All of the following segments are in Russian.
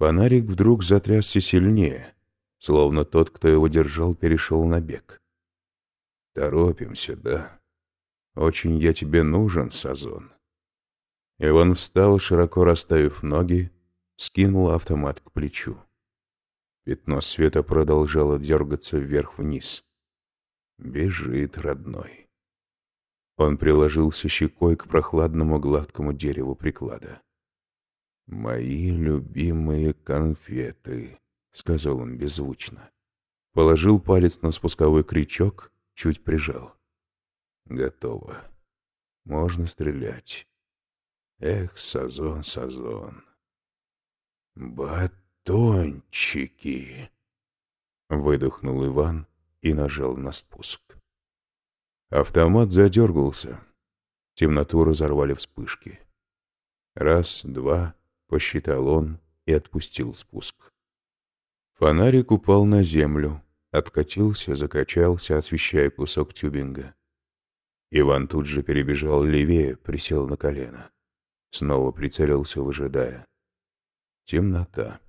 Фонарик вдруг затрясся сильнее, словно тот, кто его держал, перешел на бег. «Торопимся, да? Очень я тебе нужен, Сазон». Иван встал, широко расставив ноги, скинул автомат к плечу. Пятно света продолжало дергаться вверх-вниз. Бежит, родной. Он приложился щекой к прохладному гладкому дереву приклада. «Мои любимые конфеты», — сказал он беззвучно. Положил палец на спусковой крючок, чуть прижал. «Готово. Можно стрелять. Эх, Сазон, Сазон. Батончики!» Выдохнул Иван и нажал на спуск. Автомат задергался. Темноту разорвали вспышки. Раз, два, посчитал он и отпустил спуск. Фонарик упал на землю, откатился, закачался, освещая кусок тюбинга. Иван тут же перебежал левее, присел на колено. Снова прицелился, выжидая. Темнота.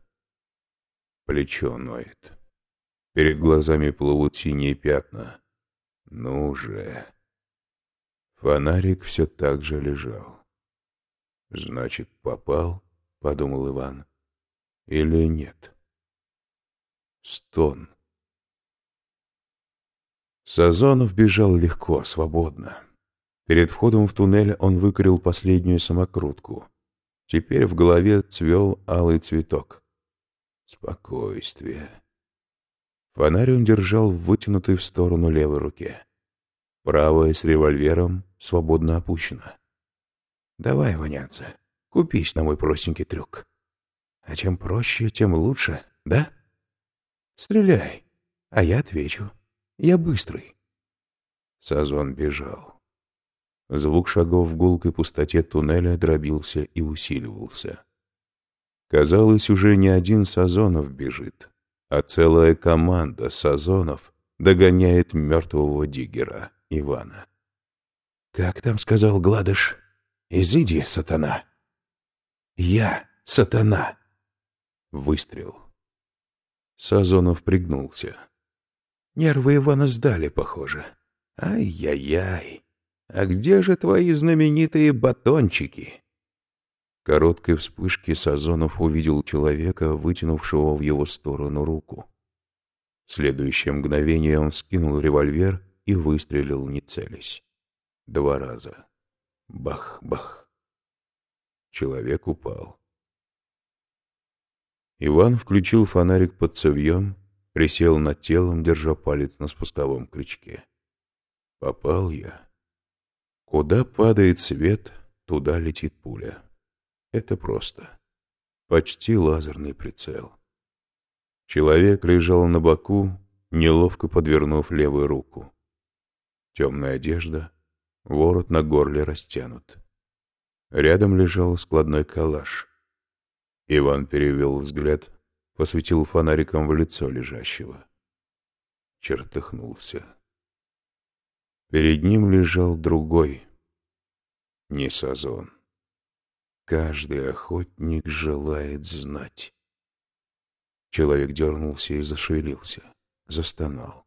Плечо ноет. Перед глазами плывут синие пятна. Ну же. Фонарик все так же лежал. Значит, попал? — подумал Иван. «Или нет?» Стон. Сазонов бежал легко, свободно. Перед входом в туннель он выкурил последнюю самокрутку. Теперь в голове цвел алый цветок. Спокойствие. Фонарь он держал в вытянутой в сторону левой руке. Правая с револьвером свободно опущена. «Давай, Ванянца, Купись на мой простенький трюк. А чем проще, тем лучше, да? Стреляй, а я отвечу. Я быстрый. Сазон бежал. Звук шагов в гулкой пустоте туннеля дробился и усиливался. Казалось, уже не один Сазонов бежит, а целая команда Сазонов догоняет мертвого диггера Ивана. «Как там сказал Гладыш? Изыди, сатана!» Я сатана. Выстрел. Сазонов пригнулся. Нервы Ивана сдали, похоже. Ай-яй-яй. А где же твои знаменитые батончики? Короткой вспышке Сазонов увидел человека, вытянувшего в его сторону руку. В следующее мгновение он скинул револьвер и выстрелил, не целясь. Два раза. Бах-бах. Человек упал. Иван включил фонарик под цевьем, присел над телом, держа палец на спусковом крючке. Попал я. Куда падает свет, туда летит пуля. Это просто. Почти лазерный прицел. Человек лежал на боку, неловко подвернув левую руку. Темная одежда, ворот на горле растянут. Рядом лежал складной калаш. Иван перевел взгляд, посветил фонариком в лицо лежащего. Чертыхнулся. Перед ним лежал другой, не Сазон. Каждый охотник желает знать. Человек дернулся и зашевелился, застонал.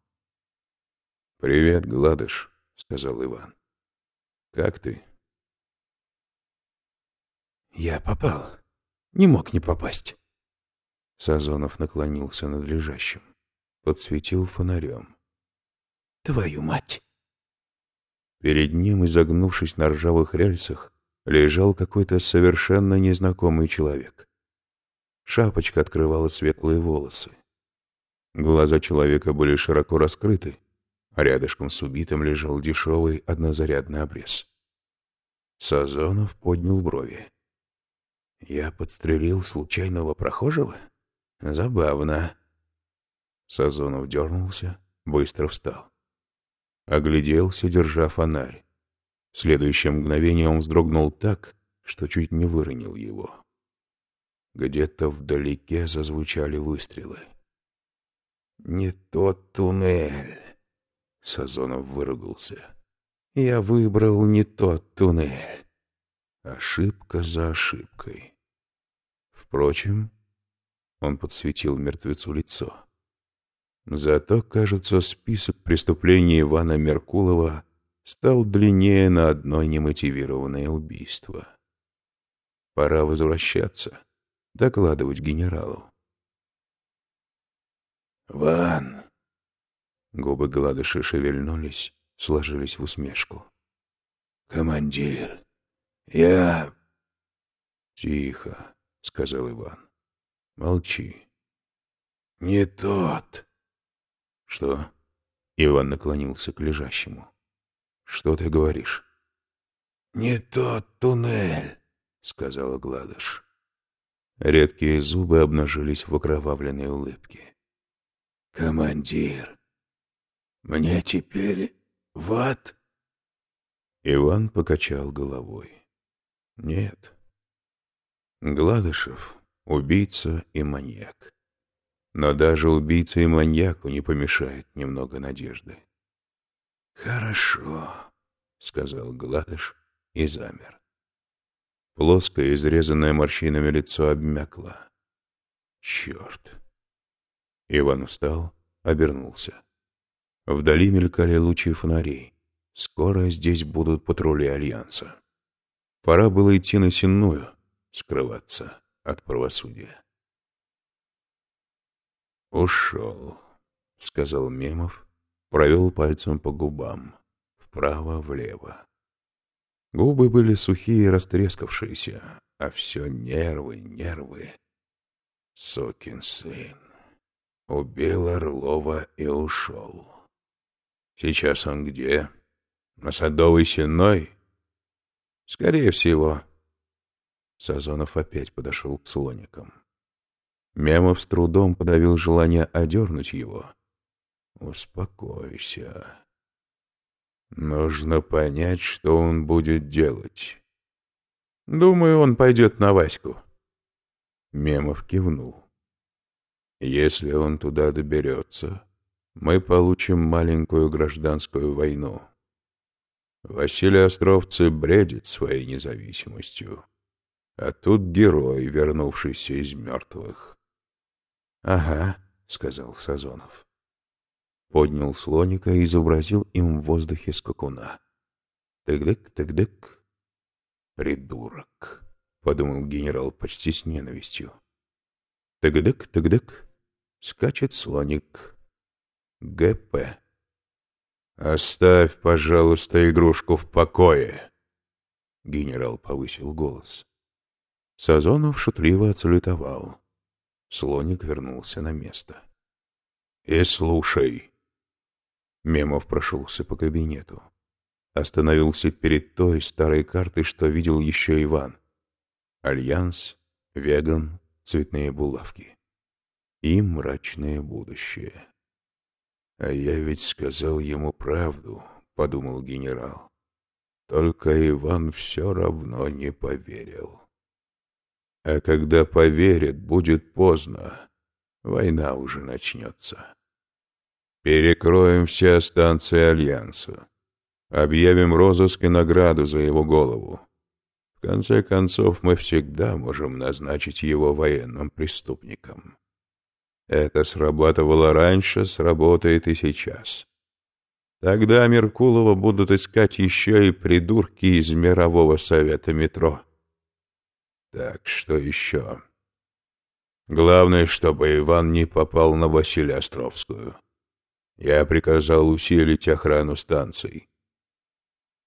«Привет, Гладыш», — сказал Иван. «Как ты?» Я попал. Не мог не попасть. Сазонов наклонился над лежащим. Подсветил фонарем. Твою мать! Перед ним, изогнувшись на ржавых рельсах, лежал какой-то совершенно незнакомый человек. Шапочка открывала светлые волосы. Глаза человека были широко раскрыты, а рядышком с убитым лежал дешевый однозарядный обрез. Сазонов поднял брови. Я подстрелил случайного прохожего? Забавно. Сазонов дернулся, быстро встал. Огляделся, держа фонарь. В следующее мгновение он вздрогнул так, что чуть не выронил его. Где-то вдалеке зазвучали выстрелы. «Не тот туннель!» Сазонов выругался. «Я выбрал не тот туннель. Ошибка за ошибкой». Впрочем, Он подсветил мертвецу лицо. Зато, кажется, список преступлений Ивана Меркулова стал длиннее на одно немотивированное убийство. Пора возвращаться, докладывать генералу. «Ван!» Губы Гладыши шевельнулись, сложились в усмешку. «Командир, я...» «Тихо», — сказал Иван. «Молчи». «Не тот». «Что?» — Иван наклонился к лежащему. «Что ты говоришь?» «Не тот туннель», — сказала Гладыш. Редкие зубы обнажились в окровавленной улыбке. «Командир, мне теперь в ад?» Иван покачал головой. «Нет. Гладышев — убийца и маньяк. Но даже убийце и маньяку не помешает немного надежды». «Хорошо», — сказал Гладыш и замер. Плоское, изрезанное морщинами лицо обмякло. Черт! Иван встал, обернулся. Вдали мелькали лучи фонарей. Скоро здесь будут патрули Альянса. Пора было идти на Сенную, скрываться от правосудия. «Ушел», — сказал Мемов, провел пальцем по губам, вправо-влево. Губы были сухие и растрескавшиеся, а все нервы, нервы. Сокин сын. Убил Орлова и ушел. Сейчас он где? На Садовой Сенной? Скорее всего. Сазонов опять подошел к слоникам. Мемов с трудом подавил желание одернуть его. Успокойся. Нужно понять, что он будет делать. Думаю, он пойдет на Ваську. Мемов кивнул. Если он туда доберется, мы получим маленькую гражданскую войну. Василий Островцы бредит своей независимостью, а тут герой, вернувшийся из мертвых. — Ага, — сказал Сазонов поднял слоника и изобразил им в воздухе скакуна. «Тык-дык, тык-дык». «Придурок», — подумал генерал почти с ненавистью. «Тык-дык, тык-дык». Скачет слоник. ГП. «Оставь, пожалуйста, игрушку в покое!» Генерал повысил голос. Сазонов шутливо отсалютовал. Слоник вернулся на место. «И слушай», Мемов прошелся по кабинету. Остановился перед той старой картой, что видел еще Иван. Альянс, веган, цветные булавки. И мрачное будущее. «А я ведь сказал ему правду», — подумал генерал. Только Иван все равно не поверил. А когда поверит, будет поздно. Война уже начнется. Перекроем все станции Альянса. Объявим розыск и награду за его голову. В конце концов, мы всегда можем назначить его военным преступником. Это срабатывало раньше, сработает и сейчас. Тогда Меркулова будут искать еще и придурки из Мирового Совета Метро. Так, что еще? Главное, чтобы Иван не попал на Василия Островскую. Я приказал усилить охрану станций.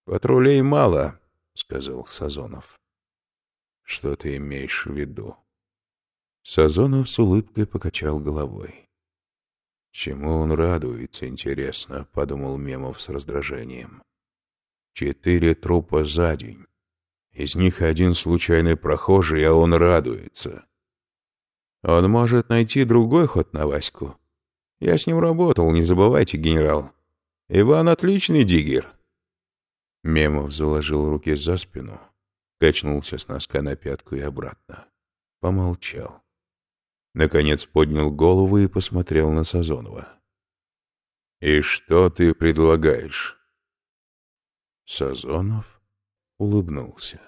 «Патрулей мало», — сказал Сазонов. «Что ты имеешь в виду?» Сазонов с улыбкой покачал головой. «Чему он радуется, интересно?» — подумал Мемов с раздражением. «Четыре трупа за день. Из них один случайный прохожий, а он радуется. Он может найти другой ход на Ваську», я с ним работал, не забывайте, генерал. Иван отличный диггер. Мемов заложил руки за спину, качнулся с носка на пятку и обратно. Помолчал. Наконец поднял голову и посмотрел на Сазонова. «И что ты предлагаешь?» Сазонов улыбнулся.